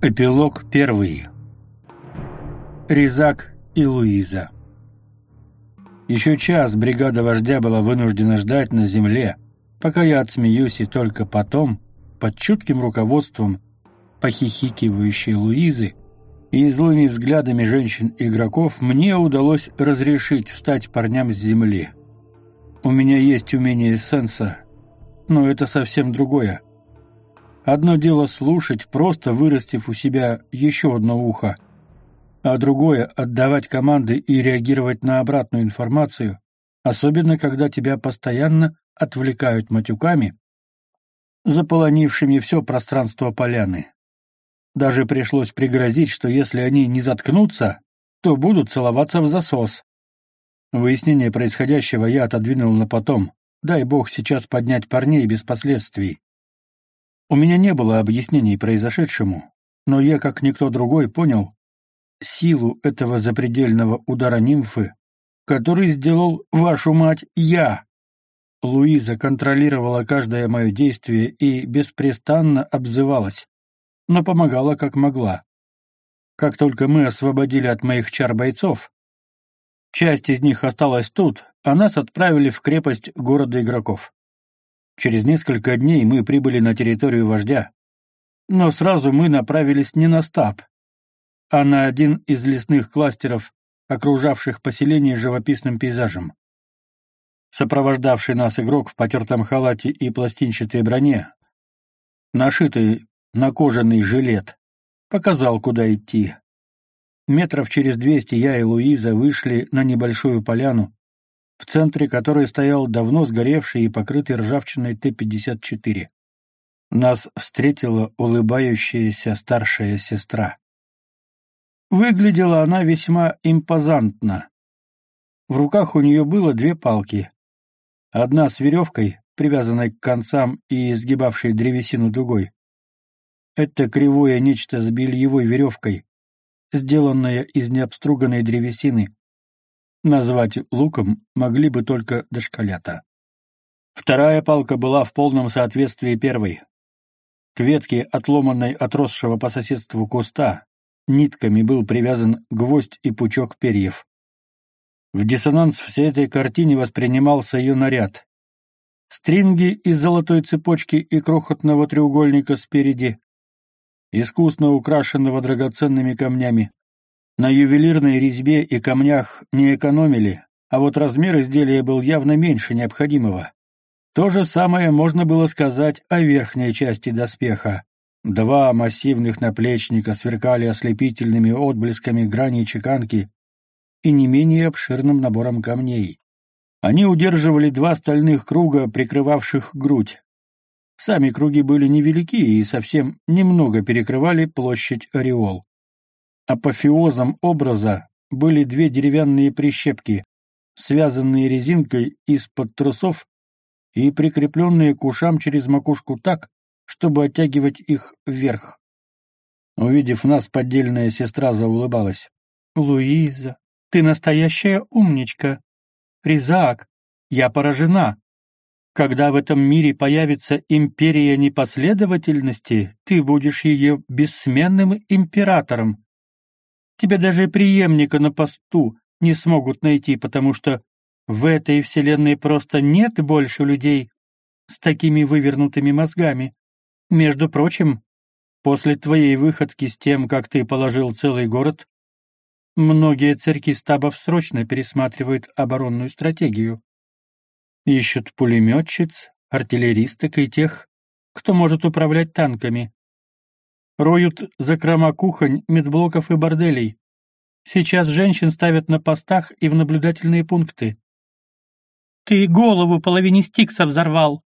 Эпилог первый. Резак и Луиза. Еще час бригада вождя была вынуждена ждать на земле, пока я отсмеюсь, и только потом, под чутким руководством похихикивающей Луизы и злыми взглядами женщин-игроков, мне удалось разрешить встать парням с земли. У меня есть умение сенса, но это совсем другое. Одно дело слушать, просто вырастив у себя еще одно ухо, а другое — отдавать команды и реагировать на обратную информацию, особенно когда тебя постоянно отвлекают матюками, заполонившими все пространство поляны. Даже пришлось пригрозить, что если они не заткнутся, то будут целоваться в засос. Выяснение происходящего я отодвинул на потом. Дай бог сейчас поднять парней без последствий. У меня не было объяснений произошедшему, но я, как никто другой, понял силу этого запредельного удара нимфы, который сделал вашу мать я. Луиза контролировала каждое мое действие и беспрестанно обзывалась, но помогала как могла. Как только мы освободили от моих чар бойцов, часть из них осталась тут, а нас отправили в крепость города игроков. Через несколько дней мы прибыли на территорию вождя. Но сразу мы направились не на стаб, а на один из лесных кластеров, окружавших поселение живописным пейзажем. Сопровождавший нас игрок в потертом халате и пластинчатой броне, нашитый на кожаный жилет, показал, куда идти. Метров через двести я и Луиза вышли на небольшую поляну, в центре которой стоял давно сгоревший и покрытый ржавчиной Т-54. Нас встретила улыбающаяся старшая сестра. Выглядела она весьма импозантно. В руках у нее было две палки. Одна с веревкой, привязанной к концам и изгибавшей древесину дугой. Это кривое нечто с бельевой веревкой, сделанное из необструганной древесины, Назвать луком могли бы только дошколята. Вторая палка была в полном соответствии первой. К ветке, отломанной отросшего по соседству куста, нитками был привязан гвоздь и пучок перьев. В диссонанс всей этой картине воспринимался ее наряд. Стринги из золотой цепочки и крохотного треугольника спереди, искусно украшенного драгоценными камнями, на ювелирной резьбе и камнях не экономили, а вот размер изделия был явно меньше необходимого. То же самое можно было сказать о верхней части доспеха. Два массивных наплечника сверкали ослепительными отблесками граней чеканки и не менее обширным набором камней. Они удерживали два стальных круга, прикрывавших грудь. Сами круги были невелики и совсем немного перекрывали площадь ореол. Апофеозом образа были две деревянные прищепки, связанные резинкой из-под трусов и прикрепленные к ушам через макушку так, чтобы оттягивать их вверх. Увидев нас, поддельная сестра заулыбалась. «Луиза, ты настоящая умничка. Резак, я поражена. Когда в этом мире появится империя непоследовательности, ты будешь ее бессменным императором. Тебя даже преемника на посту не смогут найти, потому что в этой вселенной просто нет больше людей с такими вывернутыми мозгами. Между прочим, после твоей выходки с тем, как ты положил целый город, многие церкви стабов срочно пересматривают оборонную стратегию. Ищут пулеметчиц, артиллеристок и тех, кто может управлять танками. Роют закрома кухонь, медблоков и борделей. Сейчас женщин ставят на постах и в наблюдательные пункты. Ты голову половине Стикса взорвал.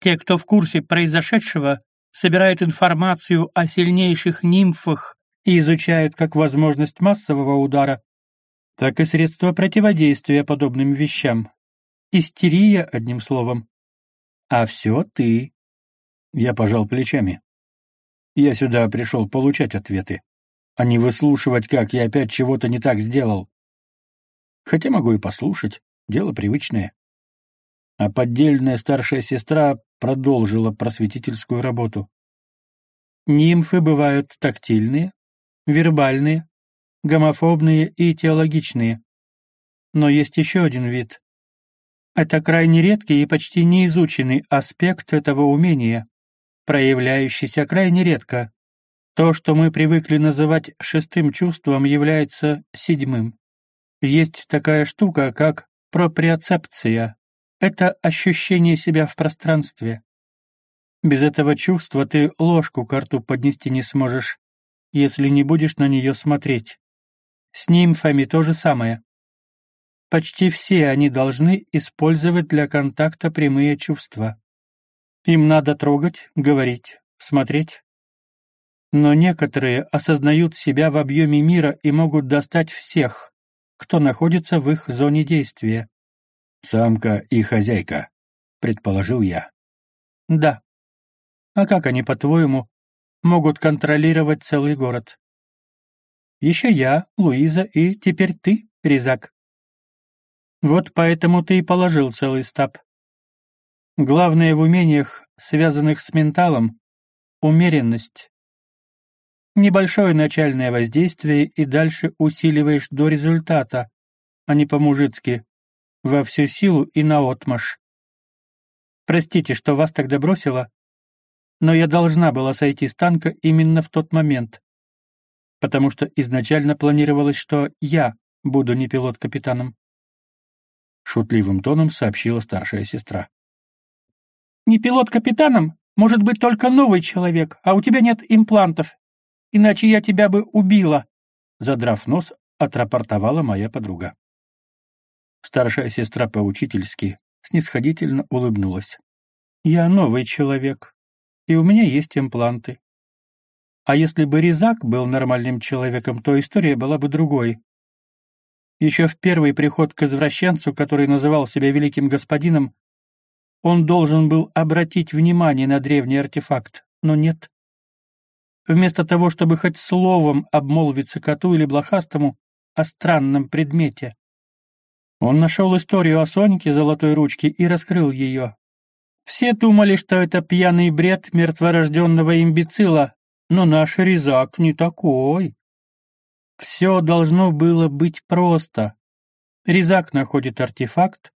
Те, кто в курсе произошедшего, собирают информацию о сильнейших нимфах и изучают как возможность массового удара, так и средства противодействия подобным вещам. Истерия, одним словом. А все ты. Я пожал плечами. Я сюда пришел получать ответы, а не выслушивать, как я опять чего-то не так сделал. Хотя могу и послушать, дело привычное. А поддельная старшая сестра продолжила просветительскую работу. Нимфы бывают тактильные, вербальные, гомофобные и теологичные. Но есть еще один вид. Это крайне редкий и почти неизученный аспект этого умения, проявляющийся крайне редко. То, что мы привыкли называть шестым чувством, является седьмым. Есть такая штука, как проприоцепция. Это ощущение себя в пространстве. Без этого чувства ты ложку к рту поднести не сможешь, если не будешь на нее смотреть. С нимфами то же самое. Почти все они должны использовать для контакта прямые чувства. Им надо трогать, говорить, смотреть. Но некоторые осознают себя в объеме мира и могут достать всех, кто находится в их зоне действия. «Самка и хозяйка», — предположил я. «Да. А как они, по-твоему, могут контролировать целый город? Еще я, Луиза, и теперь ты, Резак. Вот поэтому ты и положил целый стаб. Главное в умениях, связанных с менталом — умеренность. Небольшое начальное воздействие и дальше усиливаешь до результата, а не по-мужицки, во всю силу и наотмашь. Простите, что вас тогда бросила, но я должна была сойти с танка именно в тот момент, потому что изначально планировалось, что я буду не пилот-капитаном. Шутливым тоном сообщила старшая сестра. «Не пилот-капитаном может быть только новый человек, а у тебя нет имплантов, иначе я тебя бы убила», задрав нос, отрапортовала моя подруга. Старшая сестра поучительски, снисходительно улыбнулась. «Я новый человек, и у меня есть импланты. А если бы Резак был нормальным человеком, то история была бы другой. Еще в первый приход к извращенцу, который называл себя великим господином, он должен был обратить внимание на древний артефакт, но нет. Вместо того, чтобы хоть словом обмолвиться коту или блохастому о странном предмете, он нашел историю о Сонике золотой ручки и раскрыл ее. Все думали, что это пьяный бред мертворожденного имбецила, но наш резак не такой. Все должно было быть просто. Резак находит артефакт,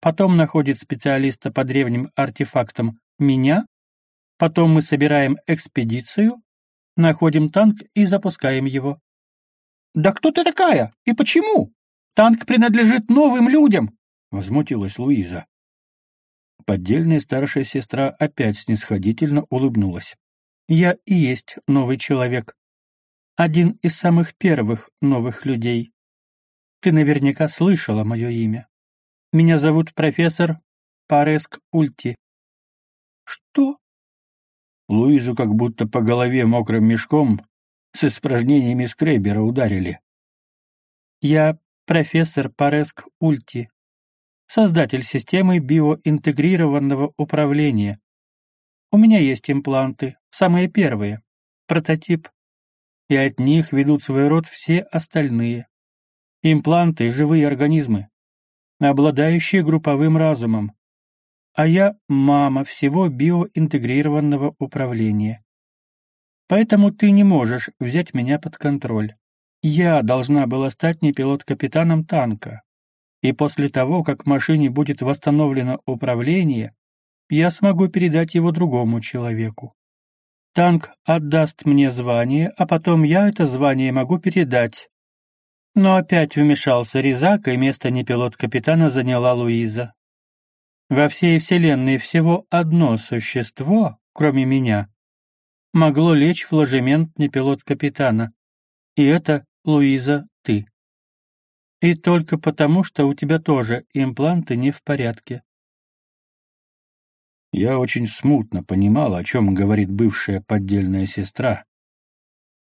потом находит специалиста по древним артефактам меня, потом мы собираем экспедицию, находим танк и запускаем его. «Да кто ты такая? И почему? Танк принадлежит новым людям!» — возмутилась Луиза. Поддельная старшая сестра опять снисходительно улыбнулась. «Я и есть новый человек. Один из самых первых новых людей. Ты наверняка слышала мое имя. Меня зовут профессор Пареск Ульти». «Что?» Луизу как будто по голове мокрым мешком с испражнениями скребера ударили. «Я профессор Пареск Ульти создатель системы биоинтегрированного управления. У меня есть импланты, самые первые, прототип, и от них ведут свой род все остальные. Импланты — живые организмы, обладающие групповым разумом. А я — мама всего биоинтегрированного управления. Поэтому ты не можешь взять меня под контроль. Я должна была стать не пилот-капитаном танка, и после того, как машине будет восстановлено управление, я смогу передать его другому человеку. Танк отдаст мне звание, а потом я это звание могу передать. Но опять вмешался Резак, и место непилот-капитана заняла Луиза. Во всей вселенной всего одно существо, кроме меня, могло лечь в ложемент непилот-капитана, и это, Луиза, ты. И только потому, что у тебя тоже импланты не в порядке. Я очень смутно понимал, о чем говорит бывшая поддельная сестра,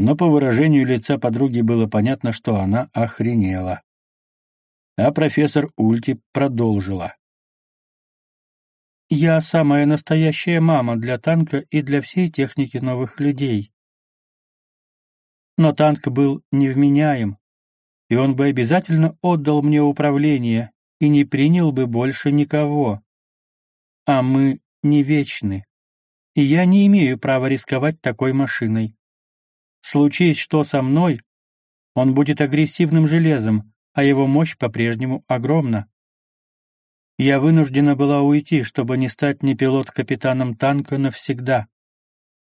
но по выражению лица подруги было понятно, что она охренела. А профессор Ульти продолжила. «Я самая настоящая мама для танка и для всей техники новых людей. Но танк был невменяем, и он бы обязательно отдал мне управление и не принял бы больше никого. А мы не вечны. и я не имею права рисковать такой машиной. Случись что со мной, он будет агрессивным железом, а его мощь по-прежнему огромна. Я вынуждена была уйти, чтобы не стать ни пилот-капитаном танка навсегда.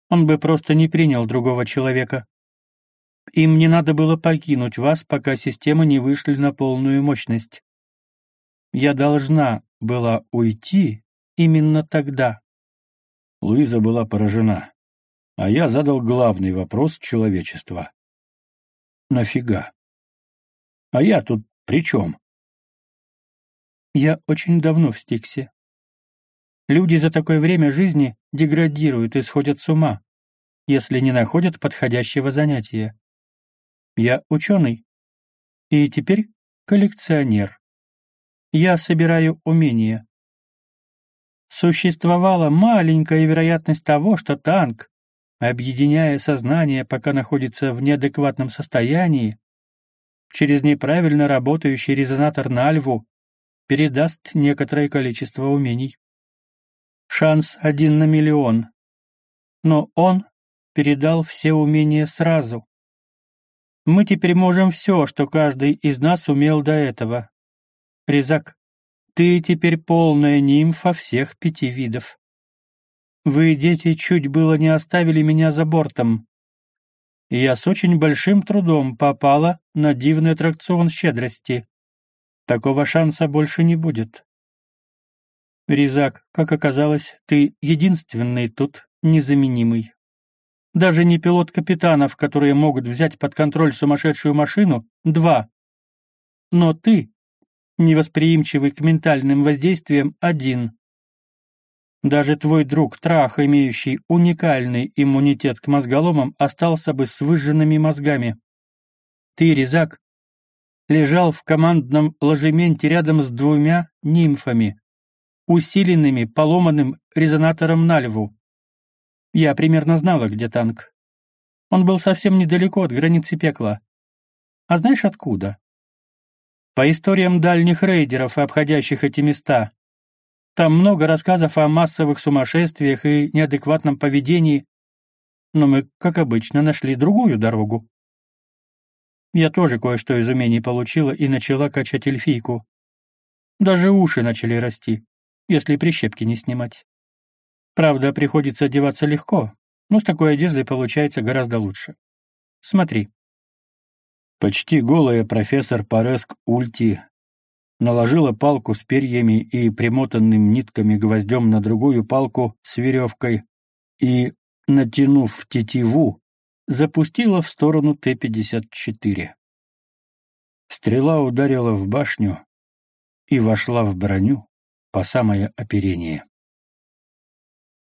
Он бы просто не принял другого человека. Им не надо было покинуть вас, пока системы не вышли на полную мощность. Я должна была уйти именно тогда. Луиза была поражена, а я задал главный вопрос человечества. Нафига? А я тут при чем? Я очень давно в Стиксе. Люди за такое время жизни деградируют и сходят с ума, если не находят подходящего занятия. Я ученый. И теперь коллекционер. Я собираю умения. Существовала маленькая вероятность того, что танк, объединяя сознание, пока находится в неадекватном состоянии, через неправильно работающий резонатор на льву передаст некоторое количество умений. Шанс один на миллион. Но он передал все умения сразу. Мы теперь можем все, что каждый из нас умел до этого. Резак, ты теперь полная нимфа всех пяти видов. Вы, дети, чуть было не оставили меня за бортом. Я с очень большим трудом попала на дивный аттракцион щедрости. Такого шанса больше не будет. Резак, как оказалось, ты единственный тут незаменимый. Даже не пилот капитанов, которые могут взять под контроль сумасшедшую машину, два. Но ты, невосприимчивый к ментальным воздействиям, один. Даже твой друг Трах, имеющий уникальный иммунитет к мозголомам, остался бы с выжженными мозгами. Ты, Резак, лежал в командном ложементе рядом с двумя нимфами, усиленными поломанным резонатором на льву. Я примерно знала, где танк. Он был совсем недалеко от границы пекла. А знаешь откуда? По историям дальних рейдеров, обходящих эти места. Там много рассказов о массовых сумасшествиях и неадекватном поведении, но мы, как обычно, нашли другую дорогу. Я тоже кое-что из умений получила и начала качать эльфийку. Даже уши начали расти, если прищепки не снимать. Правда, приходится одеваться легко, но с такой одеждой получается гораздо лучше. Смотри. Почти голая профессор Пареск Ульти наложила палку с перьями и примотанным нитками гвоздем на другую палку с веревкой и, натянув тетиву, запустила в сторону Т-54. Стрела ударила в башню и вошла в броню по самое оперение.